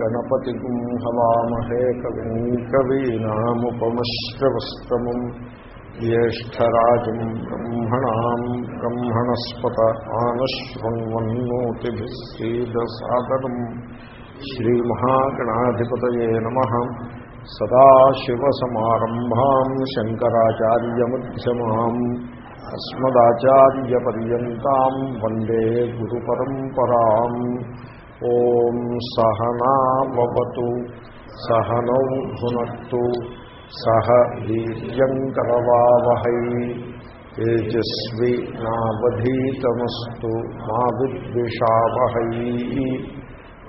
గణపతిం హవామహే కవిం కవీనాముపమశ్రవస్తమం జ్యేష్టరాజం బ్రహ్మణాం బ్రహ్మణస్పత ఆనశృణ్వన్నోతిభిస్సీదసాదరం శ్రీమహాగణాధిపతయే నమ. సదాశివసమారంభాం శంకరాచార్యమ్యమాం అస్మదాచార్యపర్యంతం వందే గురుపరంపరాం. ఓం సహనావతు సహనౌ భునత్తు సహ వీర్యంకరవావహై తేజస్వి నావధీతమస్తు మా విద్విషావహై.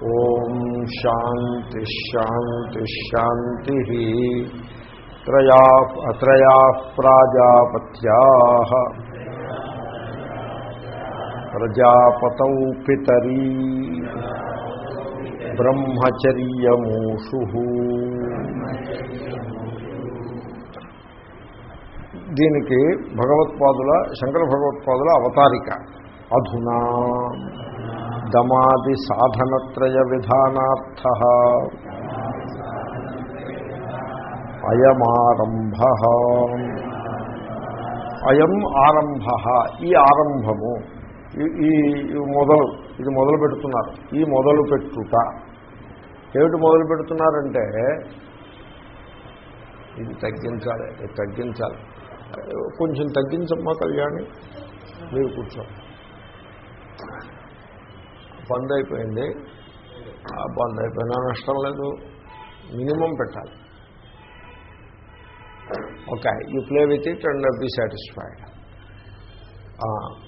ఓం శాంతి శాంతి శాంతి. త్రయా అత్రయా ప్రాజాపత్యా. ప్రజాపతౌ పితరీ బ్రహ్మచర్యమూషు. దీనికి భగవత్పాదుల శంకర భగవత్పాదుల అవతారిక. అధునా దమాది సాధనత్రయ విధానార్థ. అయమారంభ. అయం ఆరంభ. ఈ ఆరంభము ఈ మొదలు ఇది మొదలు పెడుతున్నారు. ఈ మొదలు పెట్టుట. ఏమిటి మొదలు పెడుతున్నారంటే ఇది తగ్గించాలి ఇది తగ్గించాలి. కొంచెం తగ్గించమ్మా కళ్యాణి మీరు కూర్చో బంద్ అయిపోయింది. బంద్ అయిపోయినా నష్టం లేదు. మినిమం పెట్టాలి. Okay you play with it and be satisfied.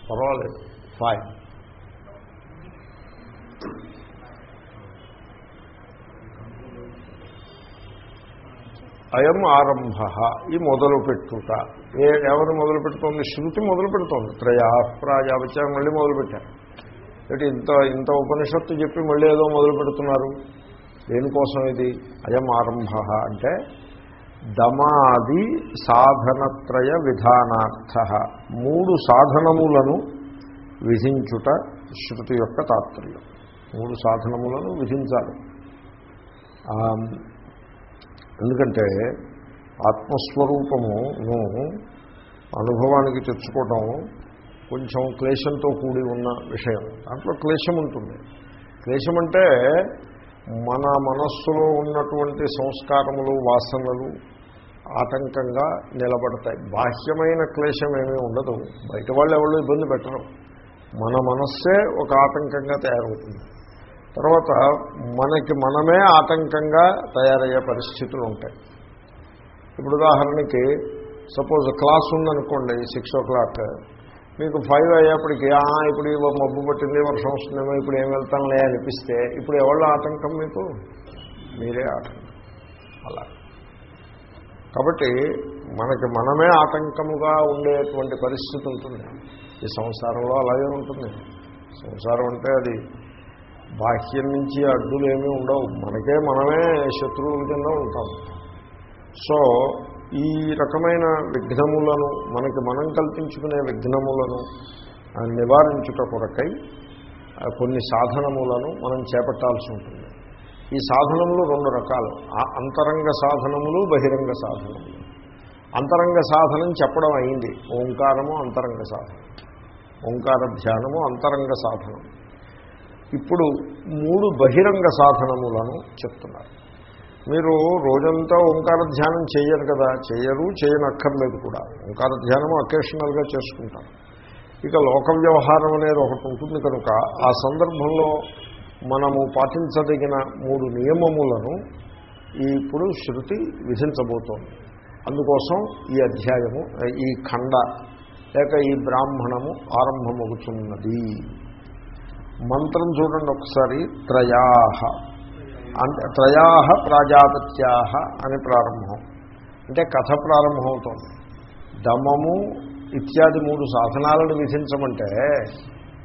పర్వాలేదు. ఫైవ్ అయం ఆరంభ. ఈ మొదలు పెట్టుట. ఏ ఎవరు మొదలు పెడుతోంది? శృతి మొదలు పెడుతోంది. త్రయా మళ్ళీ మొదలు పెట్టారు. ఏంటి ఇంత ఇంత ఉపనిషత్తు చెప్పి మళ్ళీ ఏదో మొదలు పెడుతున్నారు? దేనికోసం ఇది? అయం ఆరంభ అంటే దమాది సాధనత్రయ విధానార్థ. మూడు సాధనములను విధించుట శృతి యొక్క తాత్పర్యం. మూడు సాధనములను విధించాలి. ఎందుకంటే ఆత్మస్వరూపమును అనుభవానికి తెచ్చుకోవటం కొంచెం క్లేశంతో కూడి ఉన్న విషయం. దాంట్లో క్లేశం ఉంటుంది. క్లేశం అంటే మన మనస్సులో ఉన్నటువంటి సంస్కారములు వాసనలు ఆటంకంగా నిలబడతాయి. బాహ్యమైన క్లేశం ఏమీ ఉండదు. బయట వాళ్ళు ఎవరు ఇబ్బంది పెట్టరు. మన మనస్సే ఒక ఆటంకంగా తయారవుతుంది. తర్వాత మనకి మనమే ఆటంకంగా తయారయ్యే పరిస్థితులు ఉంటాయి. ఇప్పుడు ఉదాహరణకి సపోజ్ క్లాస్ ఉందనుకోండి సిక్స్ ఓ క్లాక్. మీకు ఫైవ్ అయ్యేప్పటికీ ఇప్పుడు మబ్బు పట్టింది వర్షం వస్తుందేమో ఇప్పుడు ఏం వెళ్తాంలే అనిపిస్తే ఇప్పుడు ఎవళ్ళ ఆటంకం మీకు? మీరే ఆటంకం. అలా. కాబట్టి మనకి మనమే ఆటంకముగా ఉండేటువంటి పరిస్థితి ఉంటుంది. ఈ సంసారంలో అలాగే ఉంటుంది. సంసారం అంటే అది బాహ్యం నుంచి అడ్డులు ఏమీ ఉండవు. మనకే మనమే శత్రువుల కింద ఉంటాం. సో ఈ రకమైన విఘ్నములను మనకి మనం కల్పించుకునే విఘ్నములను నివారించుట కొరకై కొన్ని సాధనములను మనం చేపట్టాల్సి ఉంటుంది. ఈ సాధనములు రెండు రకాలు. అంతరంగ సాధనములు బహిరంగ సాధనములు. అంతరంగ సాధనం చెప్పడం అయింది. ఓంకారము అంతరంగ సాధనం. ఓంకార ధ్యానము అంతరంగ సాధనం. ఇప్పుడు మూడు బహిరంగ సాధనములను చెప్తున్నారు. మీరు రోజంతా ఓంకార ధ్యానం చేయరు కదా? చేయరు చేయనక్కర్లేదు కూడా. ఓంకార ధ్యానము అకేషనల్గా చేసుకుంటారు. ఇక లోక వ్యవహారం అనేది ఒకటి ఉంటుంది కనుక ఆ సందర్భంలో మనము పాటించదగిన మూడు నియమములను ఇప్పుడు శృతి విధించబోతోంది. అందుకోసం ఈ అధ్యాయము ఈ ఖండ లేక ఈ బ్రాహ్మణము ఆరంభమవుతున్నది. మంత్రం చూడండి ఒకసారి త్రయాహ. అంటే త్రయాహ ప్రాజాపత్యాహ అని ప్రారంభం. అంటే కథ ప్రారంభమవుతోంది. దమము ఇత్యాది మూడు సాధనాలను విధించమంటే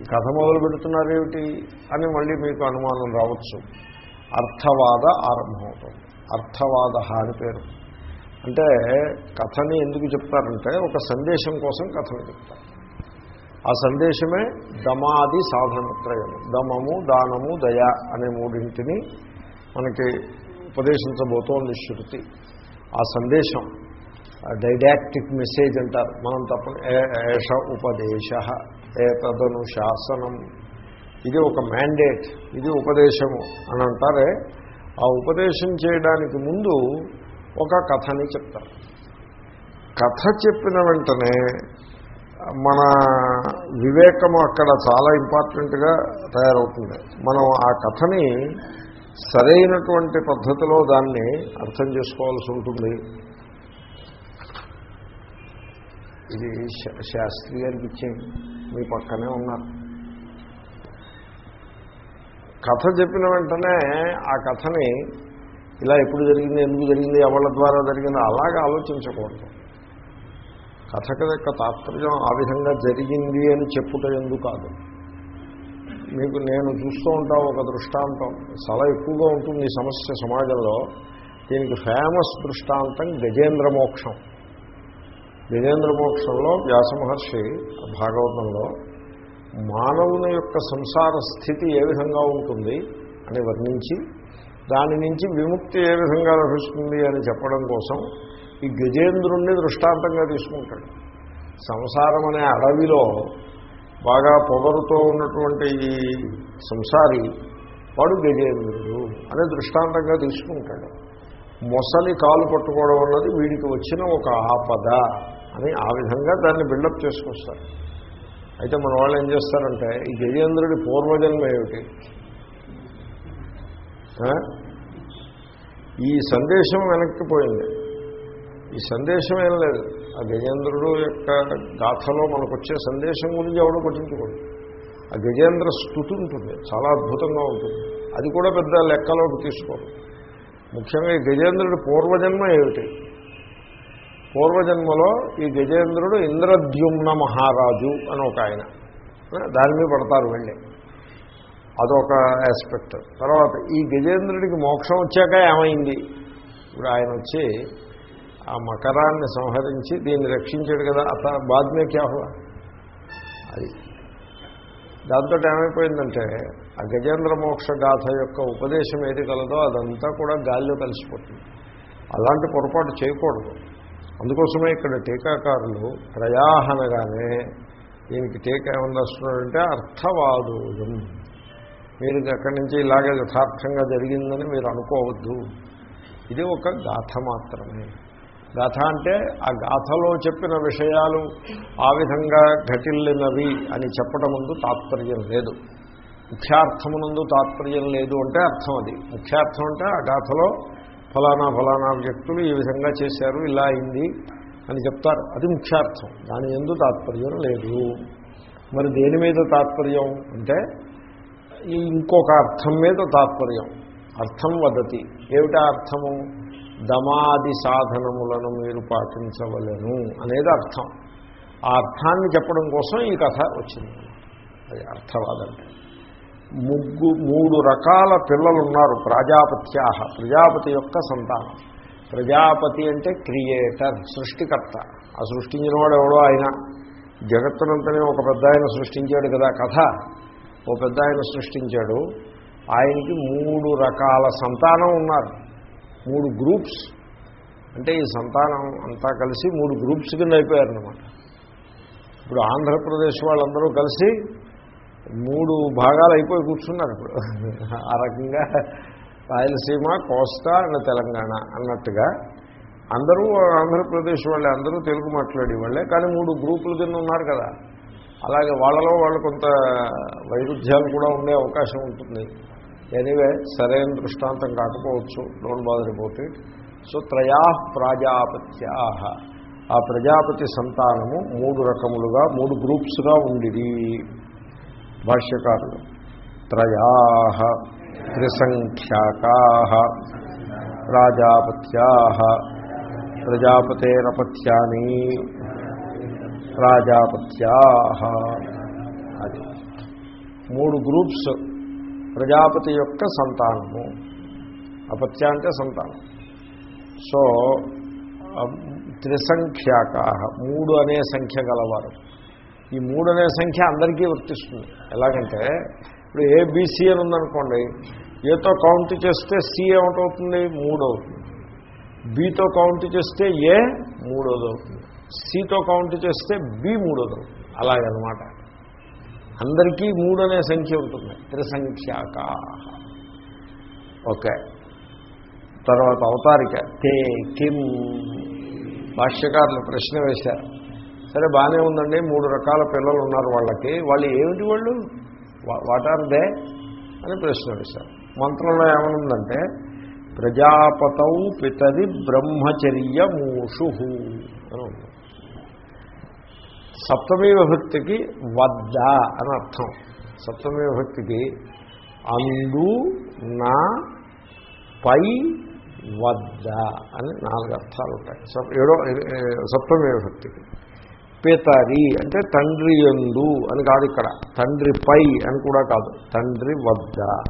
కథ మొదలు పెడుతున్నారేమిటి అని మళ్ళీ మీకు అనుమానం రావచ్చు. అర్థవాద ఆరంభమవుతుంది. అర్థవాద అని పేరు. అంటే కథని ఎందుకు చెప్తారంటే ఒక సందేశం కోసం కథను చెప్తారు. ఆ సందేశమే దమాది సాధనత్రయము దమము దానము దయ అనే మూడింటిని మనకి ఉపదేశించబోతోంది శృతి. ఆ సందేశం డైడాక్టిక్ మెసేజ్ అంటారు. మనం తప్ప ఏష ఉపదేశ ఏతదను శాసనం. ఇది ఒక మ్యాండేట్ ఇది ఉపదేశము అని అంటారే. ఆ ఉపదేశం చేయడానికి ముందు ఒక కథని చెప్తారు. కథ చెప్పిన వెంటనే మన వివేకము అక్కడ చాలా ఇంపార్టెంట్గా తయారవుతుంది. మనం ఆ కథని సరైనటువంటి పద్ధతిలో దాన్ని అర్థం చేసుకోవాల్సి ఉంటుంది. ఇది శా- శాస్త్రి గారికి ఇచ్చేయండి మీ పక్కనే ఉన్నారు. కథ చెప్పిన వెంటనే ఆ కథని ఇలా ఎప్పుడు జరిగింది ఎందుకు జరిగింది ఎవరి ద్వారా జరిగింది అలాగే ఆలోచించకూడదు. కథక యొక్క తాత్పర్యం ఆ విధంగా జరిగింది అని చెప్పుట ఎందుకు కాదు. మీకు నేను చూస్తూ ఉంటా ఒక దృష్టాంతం. చాలా ఎక్కువగా ఉంటుంది ఈ సమస్య సమాజంలో. దీనికి ఫేమస్ దృష్టాంతం గజేంద్ర మోక్షం. గజేంద్ర మోక్షంలో వ్యాసమహర్షి భాగవతంలో మానవుని యొక్క సంసార స్థితి ఏ విధంగా ఉంటుంది అని వర్ణించి దాని నుంచి విముక్తి ఏ విధంగా లభిస్తుంది అని చెప్పడం కోసం ఈ గజేంద్రుణ్ణి దృష్టాంతంగా తీసుకుంటాడు. సంసారం అనే అడవిలో బాగా పొగరుతో ఉన్నటువంటి ఈ సంసారి వాడు గజేంద్రుడు అనే దృష్టాంతంగా తీసుకుంటాడు. మొసలి కాలు పట్టుకోవడం అన్నది వీడికి వచ్చిన ఒక ఆపద అని ఆ విధంగా దాన్ని బిల్డప్ చేసుకొస్తారు. అయితే మన వాళ్ళు ఏం చేస్తారంటే ఈ గజేంద్రుడి పూర్వజన్మ ఏమిటి ఈ సందేశం వెనక్కి పోయింది. ఈ సందేశం ఏం లేదు. ఆ గజేంద్రుడు యొక్క గాథలో మనకు వచ్చే సందేశం గురించి ఎవడో పట్టించుకోడు. ఆ గజేంద్ర స్థుతి ఉంటుంది. చాలా అద్భుతంగా ఉంటుంది. అది కూడా పెద్ద లెక్కలోకి తీసుకోరు. ముఖ్యంగా ఈ గజేంద్రుడి పూర్వజన్మ ఏమిటి? పూర్వజన్మలో ఈ గజేంద్రుడు ఇంద్రద్యుమ్న మహారాజు అని ఒక ఆయన. దాని మీద పడతారు వెళ్ళి అదొక ఆస్పెక్ట్ తర్వాత ఈ గజేంద్రుడికి మోక్షం వచ్చాక ఏమైంది? ఇప్పుడు ఆయన వచ్చి ఆ మకరాన్ని సంహరించి దీన్ని రక్షించాడు కదా అత బాద్మే క్యాహువా అది. దాంతో ఏమైపోయిందంటే ఆ గజేంద్ర మోక్ష గాథ యొక్క ఉపదేశం ఏది కలదో అదంతా కూడా గాల్లో కలిసిపోతుంది. అలాంటి పొరపాటు చేయకూడదు. అందుకోసమే ఇక్కడ టీకాకారులు ప్రయాహనగానే దీనికి టీకా ఏమని రాస్తున్నాడంటే అర్థవాదోజం మీరు అక్కడి నుంచి ఇలాగే యథార్థంగా జరిగిందని మీరు అనుకోవద్దు. ఇది ఒక గాథ మాత్రమే. గాథ అంటే ఆ గాథలో చెప్పిన విషయాలు ఆ విధంగా ఘటిల్లినవి అని చెప్పడం ముందు తాత్పర్యం లేదు. ముఖ్యార్థమునందు తాత్పర్యం లేదు అంటే అర్థం అది. ముఖ్యార్థం అంటే ఆ గాథలో ఫలానా ఫలానా వ్యక్తులు ఈ విధంగా చేశారు ఇలా అయింది అని చెప్తారు. అది ముఖ్యార్థం. దాని ఎందు తాత్పర్యం లేదు. మరి దేని మీద తాత్పర్యం? అంటే ఇంకొక అర్థం మీద తాత్పర్యం. అర్థం వదతి. ఏమిటా అర్థము? దమాది సాధనములను మీరు పాటించవలను అనేది అర్థం. ఆ అర్థాన్ని చెప్పడం కోసం ఈ కథ వచ్చింది. అది అర్థవాదంటే ముగ్గు మూడు రకాల పిల్లలు ఉన్నారు ప్రజాపత్యాహ. ప్రజాపతి యొక్క సంతానం. ప్రజాపతి అంటే క్రియేటర్ సృష్టికర్త. ఆ సృష్టించిన వాడు ఎవడో ఆయన. జగత్తునంతనే ఒక పెద్ద ఆయన సృష్టించాడు కదా కథ. ఓ పెద్ద ఆయన సృష్టించాడు. ఆయనకి మూడు రకాల సంతానం ఉన్నారు. మూడు గ్రూప్స్. అంటే ఈ సంతానం అంతా కలిసి మూడు గ్రూప్స్ కింద అయిపోయారనమాట ఇప్పుడు ఆంధ్రప్రదేశ్ వాళ్ళందరూ కలిసి మూడు భాగాలు అయిపోయి కూర్చున్నారు ఇప్పుడు. ఆ రకంగా రాయలసీమ కోస్తా అండ్ తెలంగాణ అన్నట్టుగా. అందరూ ఆంధ్రప్రదేశ్ వాళ్ళే అందరూ తెలుగు మాట్లాడే వాళ్ళే కానీ మూడు గ్రూపుల కింద ఉన్నారు కదా. అలాగే వాళ్ళలో వాళ్ళు కొంత వైరుధ్యాలు కూడా ఉండే అవకాశం ఉంటుంది. ఎనీవే సరైన దృష్టాంతం కాకపోవచ్చు. Don't bother about it so Traya ప్రాజాపత్యా. ఆ ప్రజాపతి సంతానము మూడు రకములుగా మూడు గ్రూప్స్గా ఉండిది. భాష్యకారులు. త్రయా త్రిసంఖ్యాకా ప్రాజాపత్యా. ప్రజాపతేరపత్యాని. ప్రాజాపత్యా అది. మూడు గ్రూప్స్. ప్రజాపతి యొక్క సంతానము. అపత్య అంటే సంతానం. సో త్రిసంఖ్యాకా మూడు అనే సంఖ్య గలవారు. ఈ మూడు అనే సంఖ్య అందరికీ వర్తిస్తుంది. ఎలాగంటే ఇప్పుడు ఏబిసి అని ఉందనుకోండి ఏతో కౌంట్ చేస్తే సి ఏమిటవుతుంది మూడు అవుతుంది బితో కౌంట్ చేస్తే ఏ? మూడోది అవుతుంది సితో కౌంట్ చేస్తే బి మూడోది అవుతుంది అలాగనమాట. అందరికీ మూడు అనే సంఖ్య ఉంటుంది. త్రిసంఖ్యాక. ఓకే. తర్వాత అవతారిక. తే కిం. భాష్యకారులు ప్రశ్న వేశారు. సరే బాగానే ఉందండి. మూడు రకాల పిల్లలు ఉన్నారు వాళ్ళకి. వాళ్ళు ఏమిటి వాళ్ళు? What are they? అని ప్రశ్న వేశారు. మంత్రంలో ఏమనుందంటే ప్రజాపతౌ పితరి బ్రహ్మచర్య మూషు అని ఉంది. సప్తమీ విభక్తికి వద్ద అని అర్థం. సప్తమీ విభక్తికి అందు నా పై వద్ద అని నాలుగు అర్థాలు ఉంటాయి. సప్- ఏడో సప్తమీ విభక్తికి. పితరి అంటే తండ్రి ఎందు అని కాదు ఇక్కడ. తండ్రి పై అని కూడా కాదు. తండ్రి వద్ద.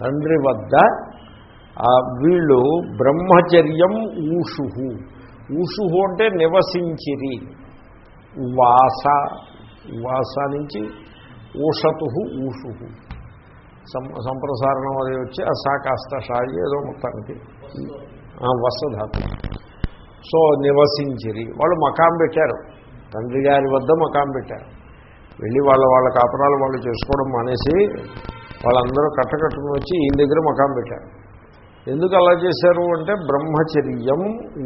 తండ్రి వద్ద ఆ వీళ్ళు బ్రహ్మచర్యం ఊషుహు. ఊషుహు అంటే నివసించిరి. వాస వాస నుంచి ఊషతు ఊషుహు. సం సంప్రసారణం అది వచ్చి ఆ సా కాస్త షాయి ఏదో మొత్తానికి. వసధాతు సో నివసించిరి. వాళ్ళు మకాం పెట్టారు. తండ్రి గారి వద్ద మకాం పెట్టారు. వెళ్ళి వాళ్ళ వాళ్ళ కాపురాలు వాళ్ళు చేసుకోవడం మానేసి వాళ్ళందరూ కట్టకట్టుకుని వచ్చి ఈయన దగ్గర మకాం పెట్టారు. ఎందుకు అలా చేశారు అంటే బ్రహ్మచర్యం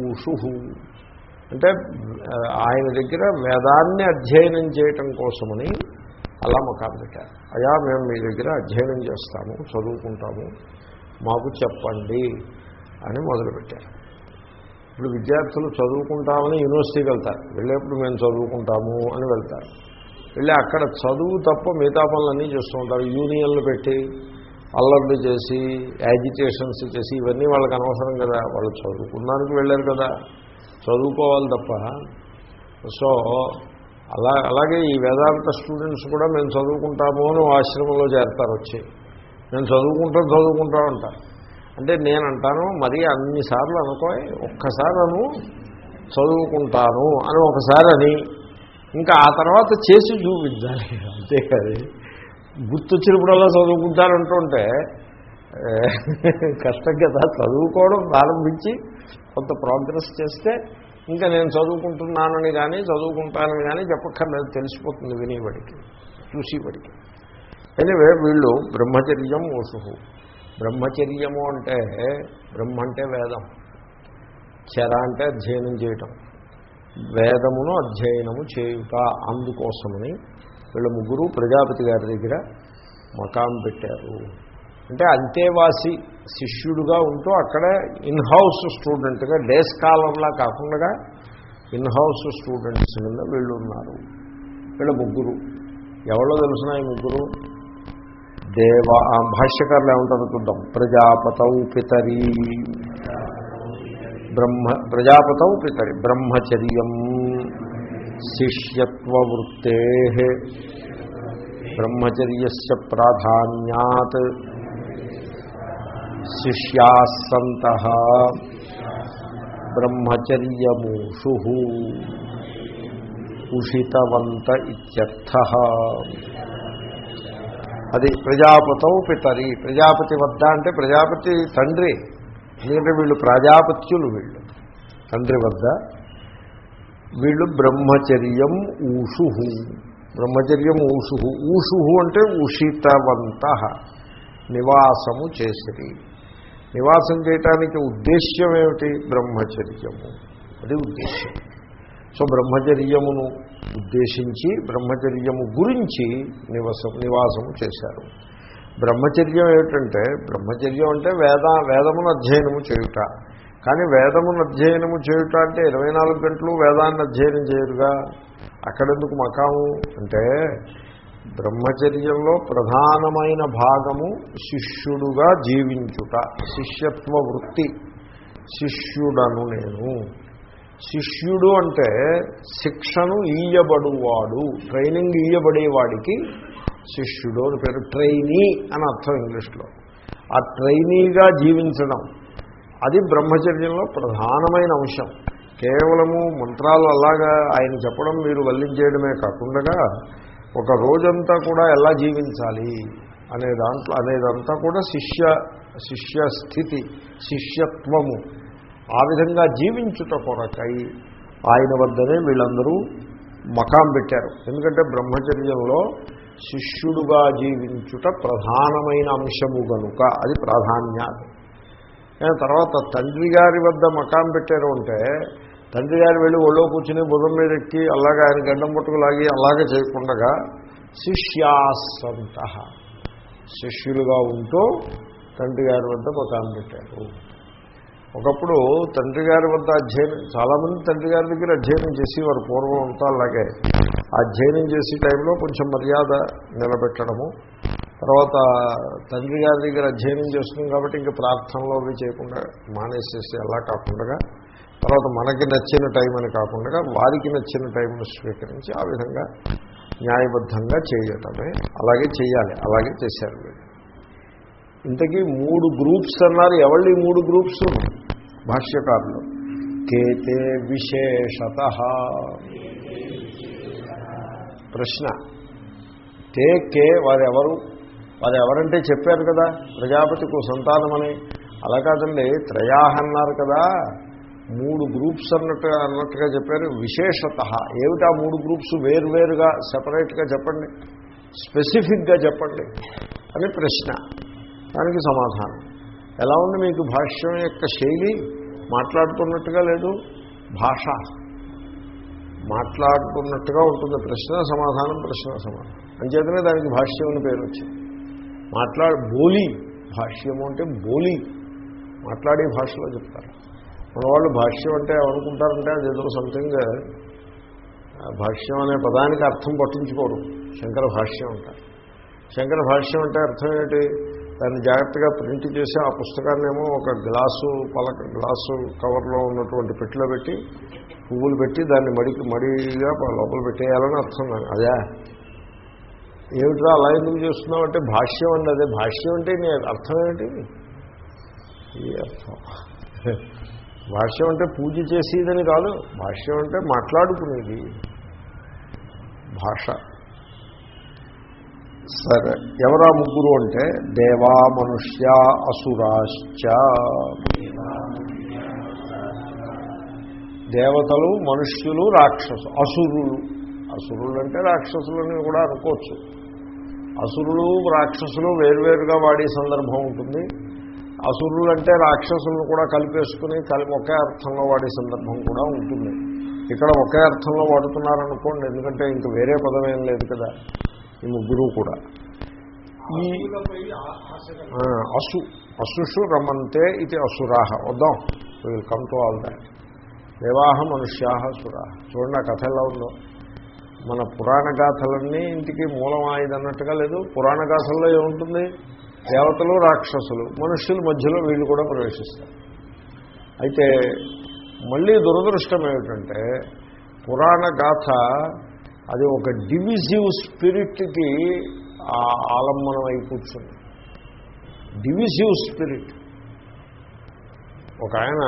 ఊషు. అంటే ఆయన దగ్గర వేదాన్ని అధ్యయనం చేయటం కోసమని అలా మకాం పెట్టారు. అయా మేము మీ దగ్గర అధ్యయనం చేస్తాము చదువుకుంటాము మాకు చెప్పండి అని మొదలుపెట్టారు. ఇప్పుడు విద్యార్థులు చదువుకుంటామని యూనివర్సిటీకి వెళ్తారు. వెళ్ళేప్పుడు మేము చదువుకుంటాము అని వెళ్తారు. వెళ్ళి అక్కడ చదువు తప్ప మిగతా పనులన్నీ చేస్తూ ఉంటారు. యూనియన్లు పెట్టి అల్లర్లు చేసి యాజిటేషన్స్ చేసి ఇవన్నీ వాళ్ళకి అనవసరం కదా. వాళ్ళు చదువుకున్నానికి వెళ్ళారు కదా. చదువుకోవాలి తప్ప. సో అలా అలాగే ఈ వేదాంత స్టూడెంట్స్ కూడా మేము చదువుకుంటాము అని ఆశ్రమంలో చేరతారు వచ్చి. నేను చదువుకుంటాం చదువుకుంటాం అంటారు అంటే నేను అంటాను మరీ అన్నిసార్లు అనుకోయి ఒక్కసారి అను చదువుకుంటాను అని ఒకసారి అని. ఇంకా ఆ తర్వాత చేసి చూపించాలి. అంతేకాదు గుర్తొచ్చినప్పుడల్లా చదువుకుంటానంటుంటే ఏ, కష్టం కదా చదువుకోవడం ప్రారంభించి కొంత ప్రోగ్రెస్ చేస్తే ఇంకా నేను చదువుకుంటున్నానని కానీ చదువుకుంటానని కానీ చెప్పక్కర్లేదు తెలిసిపోతుంది వినేవాడికి చూసేవాడికి. ఎనివే వీళ్ళు బ్రహ్మచర్యం ఓసుహు బ్రహ్మచర్యము అంటే బ్రహ్మ అంటే వేదం. చర అంటే అధ్యయనం చేయటం. వేదమును అధ్యయనము చేయుట అందుకోసమని వీళ్ళ ముగ్గురు ప్రజాపతి గారి దగ్గర మకాం పెట్టారు. అంటే అంతేవాసి శిష్యుడుగా ఉంటూ అక్కడే ఇన్హౌస్ స్టూడెంట్గా డే స్కాలర్లా కాకుండా ఇన్హౌస్ స్టూడెంట్స్ కింద వీళ్ళు ఉన్నారు. వీళ్ళ ముగ్గురు. ఎవరో తెలిసిన ఈ ముగ్గురు? దేవ ఆ భాష్యకారులు ఏమంటారు చూద్దాం. ప్రజాపతౌ పితరి. బ్రహ్మ ప్రజాపతౌ పితరి. బ్రహ్మచర్యం. శిష్యత్వవృత్తే బ్రహ్మచర్యస్య ప్రాధాన్యాత్ శిష్యాసంత బ్రహ్మచర్యమూషు ఉషితవంత ఇత్యర్థ అది ప్రజాపతం పితరి. ప్రజాపతి వద్ద అంటే ప్రజాపతి తండ్రి. ఎందుకంటే వీళ్ళు ప్రజాపత్యులు వీళ్ళు. తండ్రి వద్ద వీళ్ళు బ్రహ్మచర్యం ఊషు బ్రహ్మచర్యం ఊషు ఊషు అంటే ఉషితవంత నివాసము చేసిరి. నివాసం చేయటానికి ఉద్దేశ్యం ఏమిటి? బ్రహ్మచర్యము. అది ఉద్దేశ్యం. సో బ్రహ్మచర్యమును ఉద్దేశించి బ్రహ్మచర్యము గురించి నివసం నివాసము చేశారు. బ్రహ్మచర్యం ఏమిటంటే బ్రహ్మచర్యం అంటే వేద వేదమును అధ్యయనము చేయుట. కానీ వేదమును అధ్యయనము చేయుట అంటే ఇరవై నాలుగు గంటలు వేదాన్ని అధ్యయనం చేయరుగా అక్కడెందుకు మకాము? అంటే బ్రహ్మచర్యంలో ప్రధానమైన భాగము శిష్యుడుగా జీవించుట శిష్యత్వ వృత్తి. శిష్యుడను నేను. శిష్యుడు అంటే శిక్షను ఈయబడువాడు ట్రైనింగ్ ఈయబడేవాడికి శిష్యుడు అని పేరు. ట్రైనీ అని అర్థం ఇంగ్లీష్లో. ఆ ట్రైనీగా జీవించడం. అది బ్రహ్మచర్యంలో ప్రధానమైన అంశం. కేవలము మంత్రాలు అలాగా ఆయన చెప్పడం మీరు వల్లించేయడమే కాకుండా ఒక రోజంతా కూడా ఎలా జీవించాలి అనే దాంట్లో అనేదంతా కూడా శిష్య శిష్య స్థితి శిష్యత్వము. ఆ విధంగా జీవించుట కొరకై ఆయన వద్దనే వీళ్ళందరూ మకాం పెట్టారు. ఎందుకంటే బ్రహ్మచర్యంలో శిష్యుడుగా జీవించుట ప్రధానమైన అంశము గనుక అది ప్రాధాన్యాలు తర్వాత తండ్రి గారి వద్ద మకాం పెట్టారు అంటే తండ్రి గారు వెళ్ళి ఒళ్ళో కూర్చుని బుధం మీద ఎక్కి అలాగే ఆయన గడ్డం పట్టుకు లాగి అలాగే చేయకుండా శిష్యాసంత శిష్యులుగా ఉంటూ తండ్రి గారి వద్ద మకాం పెట్టారు. ఒకప్పుడు తండ్రి గారి వద్ద అధ్యయనం చాలామంది తండ్రి గారి దగ్గర అధ్యయనం చేసేవారు పూర్వం అంతా అలాగే. అధ్యయనం చేసే టైంలో కొంచెం మర్యాద నిలబెట్టడము తర్వాత తండ్రి గారి దగ్గర అధ్యయనం చేస్తుంది కాబట్టి ఇంకా ప్రార్థనలో అవి చేయకుండా మానేసేసి అలా కాకుండా తర్వాత మనకి నచ్చిన టైం అని కాకుండా వారికి నచ్చిన టైంను స్వీకరించి ఆ విధంగా న్యాయబద్ధంగా చేయటమే. అలాగే చేయాలి అలాగే చేశారు వీళ్ళు. ఇంతకీ మూడు గ్రూప్స్ అన్నారు. ఎవళ్ళు ఈ మూడు గ్రూప్స్? భాష్యకారులు. కేతే విశేషత. ప్రశ్న. తే కే వారెవరు వారు ఎవరంటే చెప్పారు కదా ప్రజాపతికు సంతానమని అలా కాదండి త్రయాహ అన్నారు కదా మూడు గ్రూప్స్ అన్నట్టుగా అన్నట్టుగా చెప్పారు. విశేషత ఏమిటా మూడు గ్రూప్స్? వేరువేరుగా సెపరేట్గా చెప్పండి. స్పెసిఫిక్గా చెప్పండి అని ప్రశ్న. దానికి సమాధానం. ఎలా ఉంది మీకు భాష్యం యొక్క శైలి? మాట్లాడుతున్నట్టుగా లేదు. భాష. మాట్లాడుతున్నట్టుగా ఉంటుంది. ప్రశ్న సమాధానం ప్రశ్న సమాధానం. అంచేతనే దానికి భాష్యం అని పేరు వచ్చింది. మాట్లాడు బోలి భాష్యము అంటే బోలి. మాట్లాడే భాషలో చెప్తారు. మన వాళ్ళు భాష్యం అంటే ఏమనుకుంటారంటే అది ఏదో సంథింగ్ భాష్యం అనే పదానికి అర్థం పట్టించుకోరు. శంకర భాష్యం అంటారు. శంకర భాష్యం అంటే అర్థం ఏంటి? దాన్ని జాగ్రత్తగా ప్రింట్ చేసి ఆ పుస్తకాన్ని ఏమో ఒక గ్లాసు పలక గ్లాసు కవర్లో ఉన్నటువంటి పెట్టిలో పెట్టి పువ్వులు పెట్టి దాన్ని మడికి మడిగా లోపల పెట్టేయాలని అర్థం అదే ఏమిట్రా అలా ఎందుకు చేస్తున్నావు అంటే భాష్యం అండి అదే భాష్యం అంటే నీ అర్థం ఏంటి అర్థం. భాష్యం అంటే పూజ చేసేదని కాదు. భాష్యం అంటే మాట్లాడుకునేది. భాష. సరే. ఎవరా ముగ్గురు అంటే దేవా మనుష్య అసురాశ్చ. దేవతలు మనుష్యులు రాక్షసు అసురులు. అసురులు అంటే రాక్షసులని కూడా అనుకోవచ్చు. అసురులు రాక్షసులు వేరువేరుగా వాడే సందర్భం ఉంటుంది. అసురులు అంటే రాక్షసులను కూడా కలిపేసుకుని కలిపి ఒకే అర్థంలో వాడే సందర్భం కూడా ఉంటుంది. ఇక్కడ ఒకే అర్థంలో వాడుతున్నారనుకోండి ఎందుకంటే ఇంక వేరే పదం ఏం లేదు కదా ఈ ముగ్గురు కూడా. ఈ అసు అసుషు రమంతే ఇది అసురాహ. వద్దాం will come to all that దేవాహ మనుష్యాహ సురాహ. చూడండి ఆ కథ ఎలా ఉందో. మన పురాణ గాథలన్నీ ఇంటికి మూలం లేదు. పురాణ గాథల్లో ఏముంటుంది? దేవతలు రాక్షసులు మనుష్యుల మధ్యలో వీళ్ళు కూడా ప్రవేశిస్తారు. అయితే మళ్ళీ దురదృష్టం ఏమిటంటే పురాణ గాథ అది ఒక డివిజివ్ స్పిరిట్కి ఆలంబనం అయి కూర్చుంది. Divisive spirit. ఒక ఆయన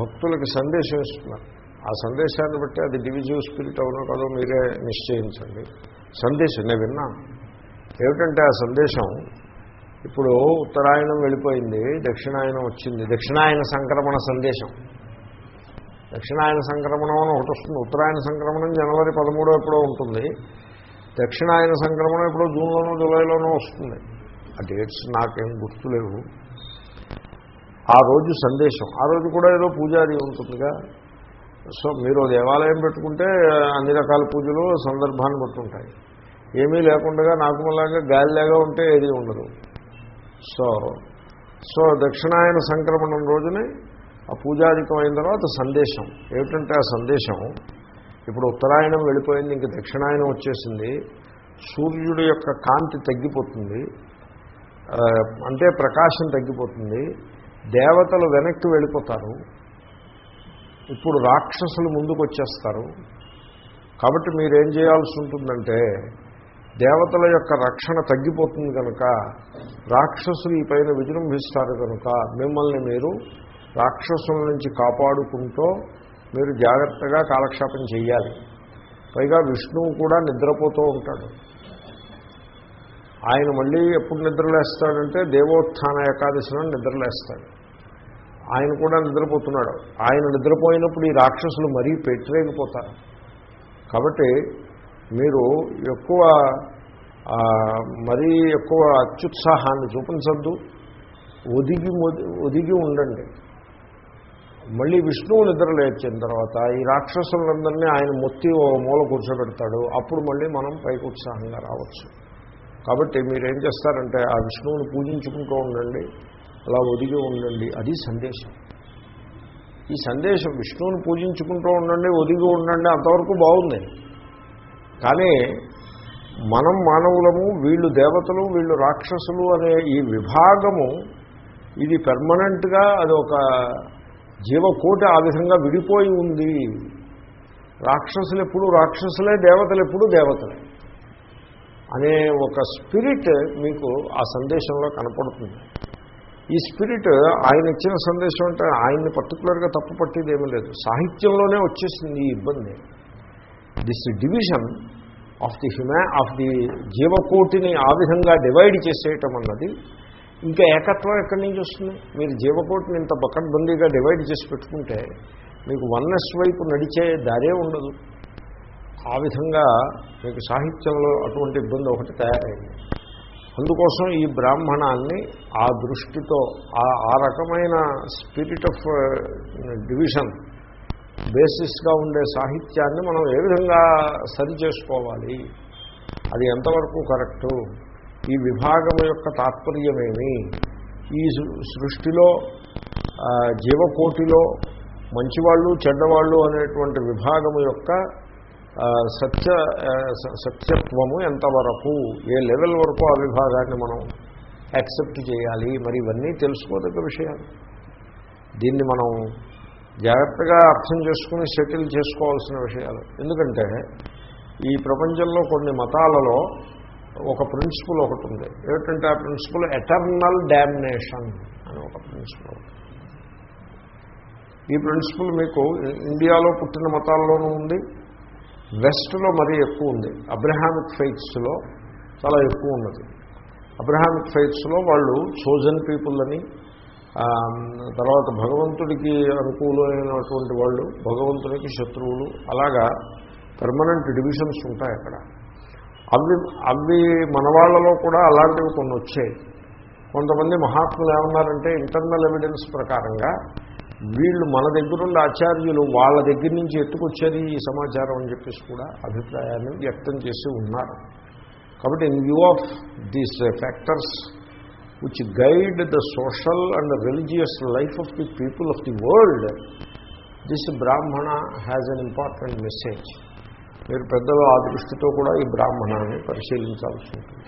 భక్తులకి సందేశం ఇస్తున్నారు. ఆ సందేశాన్ని బట్టి అది డివిజివ్ స్పిరిట్ అవునో కదో మీరే నిశ్చయించండి. సందేశం నేను విన్నాను ఏమిటంటే ఆ సందేశం ఇప్పుడు ఉత్తరాయణం వెళ్ళిపోయింది దక్షిణాయనం వచ్చింది. దక్షిణాయన సంక్రమణ సందేశం. దక్షిణాయన సంక్రమణం అని ఒకటి వస్తుంది. ఉత్తరాయణ సంక్రమణం జనవరి పదమూడో ఎప్పుడో ఉంటుంది. దక్షిణాయన సంక్రమణం ఎప్పుడో జూన్లోనో జూలైలోనో వస్తుంది. ఆ డేట్స్ నాకేం గుర్తులేవు ఆ రోజు సందేశం. ఆ రోజు కూడా ఏదో పూజాది ఉంటుందిగా. సో మీరు దేవాలయం పెట్టుకుంటే అన్ని రకాల పూజలు సందర్భాన్ని బట్టి ఉంటాయి. ఏమీ లేకుండా నాకు మళ్ళాగా గాలిలాగా ఉంటే ఏది ఉండదు. సో సో దక్షిణాయన సంక్రమణం రోజునే ఆ పూజాధికం అయిన తర్వాత సందేశం. ఏమిటంటే ఆ సందేశం ఇప్పుడు ఉత్తరాయణం వెళ్ళిపోయింది ఇంక దక్షిణాయనం వచ్చేసింది సూర్యుడి యొక్క కాంతి తగ్గిపోతుంది అంటే ప్రకాశం తగ్గిపోతుంది దేవతలు వెనక్కి వెళ్ళిపోతారు ఇప్పుడు రాక్షసులు ముందుకు వచ్చేస్తారు కాబట్టి మీరేం చేయాల్సి ఉంటుందంటే దేవతల యొక్క రక్షణ తగ్గిపోతుంది కనుక రాక్షసులు ఈ పైన విజృంభిస్తారు కనుక మిమ్మల్ని మీరు రాక్షసుల నుంచి కాపాడుకుంటూ మీరు జాగ్రత్తగా కాలక్షేపం చేయాలి. పైగా విష్ణువు కూడా నిద్రపోతూ ఉంటాడు. ఆయన మళ్ళీ ఎప్పుడు నిద్రలేస్తాడంటే దేవోత్థాన ఏకాదశి నాడు నిద్రలేస్తాడు. ఆయన కూడా నిద్రపోతున్నాడు. ఆయన నిద్రపోయినప్పుడు ఈ రాక్షసులు మరీ పెట్టలేకపోతారు కాబట్టి మీరు ఎక్కువ మరీ ఎక్కువ అత్యుత్సాహాన్ని చూపించద్దు. ఒదిగి ఒదిగి ఉండండి. మళ్ళీ విష్ణువు నిద్ర లేచిన తర్వాత ఈ రాక్షసులందరినీ ఆయన మొత్తి ఓ మూల కూర్చోబెడతాడు. అప్పుడు మళ్ళీ మనం పైకి ఉత్సాహంగా రావచ్చు. కాబట్టి మీరేం చేస్తారంటే ఆ విష్ణువుని పూజించుకుంటూ ఉండండి. అలా ఒదిగి ఉండండి. అది సందేశం. ఈ సందేశం విష్ణువుని పూజించుకుంటూ ఉండండి ఒదిగి ఉండండి అంతవరకు బాగుంది. కానీ మనం మానవులము వీళ్ళు దేవతలు వీళ్ళు రాక్షసులు అనే ఈ విభాగము ఇది పెర్మనెంట్గా అది ఒక జీవకోటి ఆ విధంగా విడిపోయి ఉంది. రాక్షసులు ఎప్పుడు రాక్షసులే దేవతలు ఎప్పుడు దేవతలే అనే ఒక స్పిరిట్ మీకు ఆ సందేశంలో కనపడుతుంది. ఈ స్పిరిట్ ఆయన ఇచ్చిన సందేశం అంటే ఆయన్ని పర్టికులర్గా తప్పు పట్టేది ఏమీ లేదు. సాహిత్యంలోనే వచ్చేసింది ఈ ఇబ్బంది. This division of the human of the జీవకోటిని ఆ విధంగా డివైడ్ చేసేయటం అన్నది ఇంకా ఏకత్వం ఎక్కడి నుంచి వస్తుంది? మీరు జీవకోటిని ఇంత బకట్బందీగా డివైడ్ చేసి పెట్టుకుంటే మీకు వన్నెస్ వైపు నడిచే దారే ఉండదు. ఆ విధంగా మీకు సాహిత్యంలో అటువంటి ఇబ్బంది ఒకటి తయారైంది. అందుకోసం ఈ బ్రాహ్మణాన్ని ఆ దృష్టితో ఆ ఆ రకమైన స్పిరిట్ ఆఫ్ డివిజన్ బేసిస్గా ఉండే సాహిత్యాన్ని మనం ఏ విధంగా సరి చేసుకోవాలి అది ఎంతవరకు కరెక్టు? ఈ విభాగం యొక్క తాత్పర్యమేమి? ఈ సృష్టిలో జీవకోటిలో మంచివాళ్ళు చెడ్డవాళ్ళు అనేటువంటి విభాగం యొక్క సత్య సత్యత్వము ఎంతవరకు ఏ లెవెల్ వరకు ఆ విభాగాన్ని మనం యాక్సెప్ట్ చేయాలి మరి ఇవన్నీ తెలుసుకోదగ్గ విషయాలు దీన్ని మనం జాగ్రత్తగా అర్థం చేసుకుని సెటిల్ చేసుకోవాల్సిన విషయాలు. ఎందుకంటే ఈ ప్రపంచంలో కొన్ని మతాలలో ఒక ప్రిన్సిపల్ ఒకటి ఉంది. ఏమిటంటే ఆ ప్రిన్సిపల్ ఎటర్నల్ డామినేషన్ అని ఒక ప్రిన్సిపల్ ఈ ప్రిన్సిపల్ మీకు ఇండియాలో పుట్టిన మతాల్లోనూ ఉంది వెస్ట్లో మరీ ఎక్కువ ఉంది. అబ్రహామిక్ ఫైట్స్లో చాలా ఎక్కువ ఉన్నది. అబ్రహామిక్ ఫైట్స్లో వాళ్ళు చోజన్ పీపుల్ అని తర్వాత భగవంతుడికి అనుకూలమైనటువంటి వాళ్ళు భగవంతుడికి శత్రువులు అలాగా పర్మనెంట్ డివిజన్స్ ఉంటాయి అక్కడ. అవి అవి మన వాళ్ళలో కూడా అలాంటివి కొన్ని వచ్చాయి. కొంతమంది మహాత్ములు ఏమన్నారంటే ఇంటర్నల్ ఎవిడెన్స్ ప్రకారంగా వీళ్ళు మన దగ్గరున్న ఆచార్యులు వాళ్ళ దగ్గర నుంచి ఎత్తుకొచ్చేది ఈ సమాచారం అని చెప్పేసి కూడా అభిప్రాయాన్ని వ్యక్తం చేసి ఉన్నారు. కాబట్టి in view of these factors which guide the social and religious life of the people of the world this Brahmana has an important message మీరు పెద్దలు ఆ దృష్టితో కూడా ఈ బ్రాహ్మణాన్ని పరిశీలించాల్సి ఉంటుంది.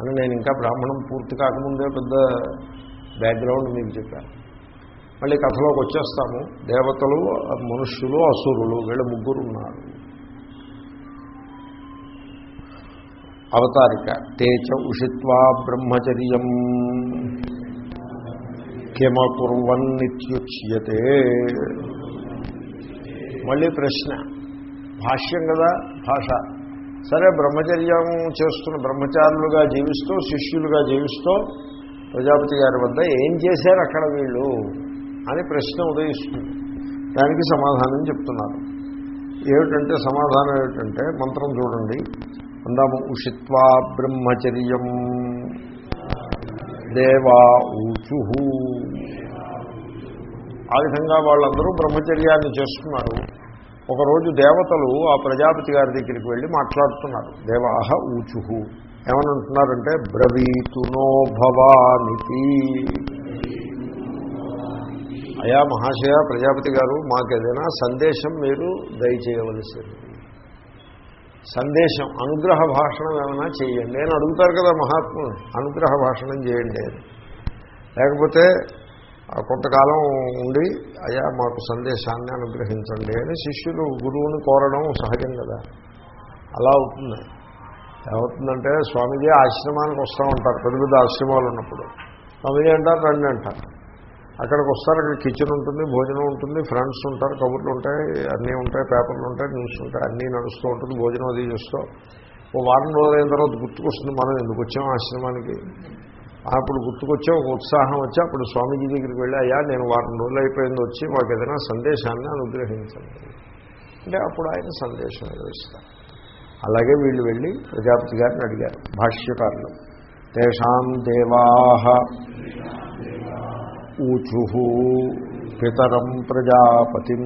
అని నేను ఇంకా బ్రాహ్మణం పూర్తి కాకముందే పెద్ద బ్యాక్గ్రౌండ్ మీకు చెప్పాను. మళ్ళీ కథలోకి వచ్చేస్తాము. దేవతలు మనుష్యులు అసురులు వీళ్ళ ముగ్గురు ఉన్నారు. అవతారిక. తేచ ఉషిత్వా బ్రహ్మచర్యం. కిమకుర్వన్నిత్యుచ్యతే. మళ్ళీ ప్రశ్న. భాష్యం కదా? భాష. సరే బ్రహ్మచర్యం చేస్తున్న బ్రహ్మచారులుగా జీవిస్తూ శిష్యులుగా జీవిస్తూ ప్రజాపతి గారి వద్ద ఏం చేశారు అక్కడ వీళ్ళు? అని ప్రశ్న ఉదయిస్తుంది. దానికి సమాధానం చెప్తున్నారు. ఏమిటంటే సమాధానం ఏమిటంటే మంత్రం చూడండి. అందాము ఉషిత్వా బ్రహ్మచర్యం. దేవా ఊచు ఆ విధంగా వాళ్ళందరూ బ్రహ్మచర్యాన్ని చేస్తున్నారు. ఒకరోజు దేవతలు ఆ ప్రజాపతి గారి దగ్గరికి వెళ్ళి మాట్లాడుతున్నారు. దేవాహ ఊచు ఏమని అంటున్నారంటే బ్రవీతునో భవానికి అయా మహాశయ ప్రజాపతి గారు మాకేదైనా సందేశం మీరు దయచేయవలసింది. సందేశం అనుగ్రహ భాషణం ఏమైనా చేయండి. అని అడుగుతారు కదా మహాత్ములు అనుగ్రహ భాషణం చేయండి అని. లేకపోతే కొంతకాలం ఉండి అయ్యా మాకు సందేశాన్ని అనుగ్రహించండి అని శిష్యులు గురువుని కోరడం సహజం కదా. అలా అవుతుంది. ఏమవుతుందంటే స్వామీజీ ఆశ్రమానికి వస్తూ ఉంటారు పెద్ద పెద్ద ఆశ్రమాలు ఉన్నప్పుడు. స్వామీజీ అంటారు రండి అంటారు. అక్కడికి వస్తారు అక్కడ కిచెన్ ఉంటుంది భోజనం ఉంటుంది ఫ్రెండ్స్ ఉంటారు కబుర్లు ఉంటాయి అన్నీ ఉంటాయి పేపర్లు ఉంటాయి న్యూస్ ఉంటాయి అన్నీ నడుస్తూ ఉంటుంది భోజనం అది చేస్తూ. ఓ వారం రోజులైన తర్వాత గుర్తుకొస్తుంది మనం ఎందుకు వచ్చాం ఆశ్రమానికి? అప్పుడు గుర్తుకొచ్చే ఒక ఉత్సాహం వచ్చి అప్పుడు స్వామీజీ దగ్గరికి వెళ్ళి అయ్యా నేను వారం రోజులు అయిపోయింది వచ్చి మాకు ఏదైనా సందేశాన్ని అనుగ్రహించండి. అంటే అప్పుడు ఆయన సందేశం ఇస్తారు. అలాగే వీళ్ళు వెళ్ళి ప్రజాపతి గారిని అడిగారు భాష్యకారులు తేషాం దేవా ఊచు పితరం ప్రజాపతిం.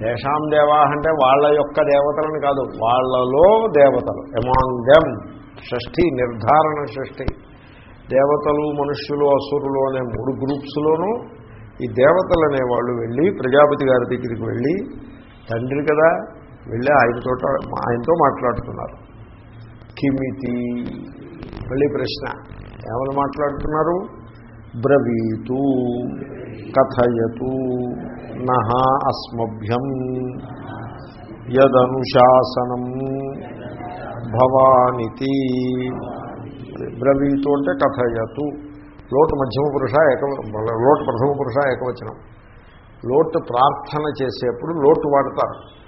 తేషాం దేవా అంటే వాళ్ళ యొక్క దేవతలని కాదు వాళ్ళలో దేవతలు. ఎమాంగ్ దెమ్ షష్ఠి నిర్ధారణ షష్ఠి. దేవతలు మనుష్యులు అసురులు అనే మూడు గ్రూప్స్లోనూ ఈ దేవతలు అనేవాళ్ళు వెళ్ళి ప్రజాపతి గారి దగ్గరికి వెళ్ళి తండ్రి కదా వెళ్ళి ఆయనతో ఆయనతో మాట్లాడుతున్నారు. కిమితి మళ్ళీ ప్రశ్న. ఏమని మాట్లాడుతున్నారు? బ్రవీతు కథయతు నహ అస్మభ్యం యదనుశాసనం భవానితి. బ్రవీతు అంటే కథయతు. లోటు మధ్యమ పురుష ఏక లోటు ప్రథమ పురుష ఏకవచనం. లోటు ప్రార్థన చేసేప్పుడు లోటు వాడతారు.